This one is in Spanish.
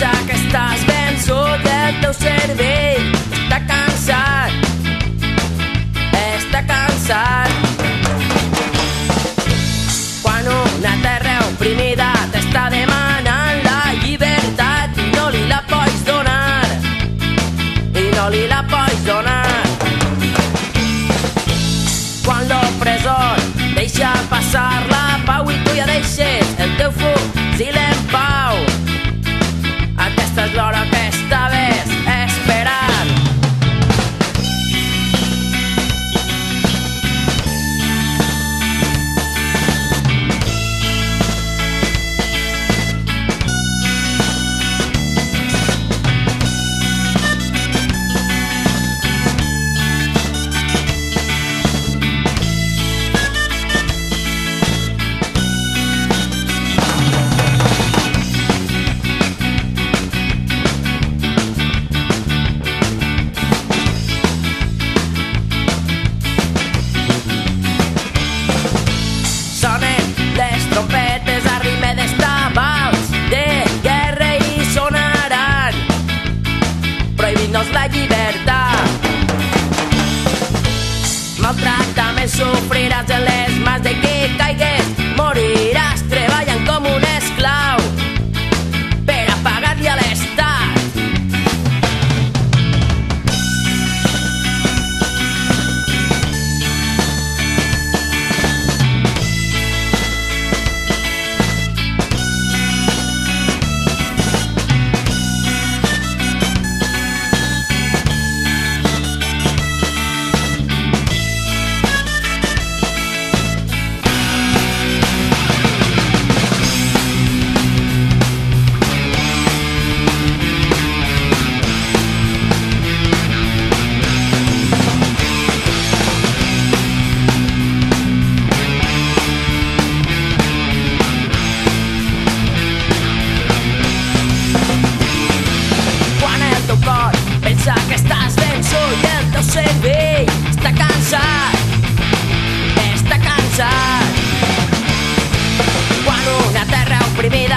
que estàs vençut el teu cervell està cansat. Està cansat. Quan una terra oprimida t'està demanant la llibertat i no li la pots donar. I no li la pots donar. Trátame, sufriràs de les más de que caigues, morir prevé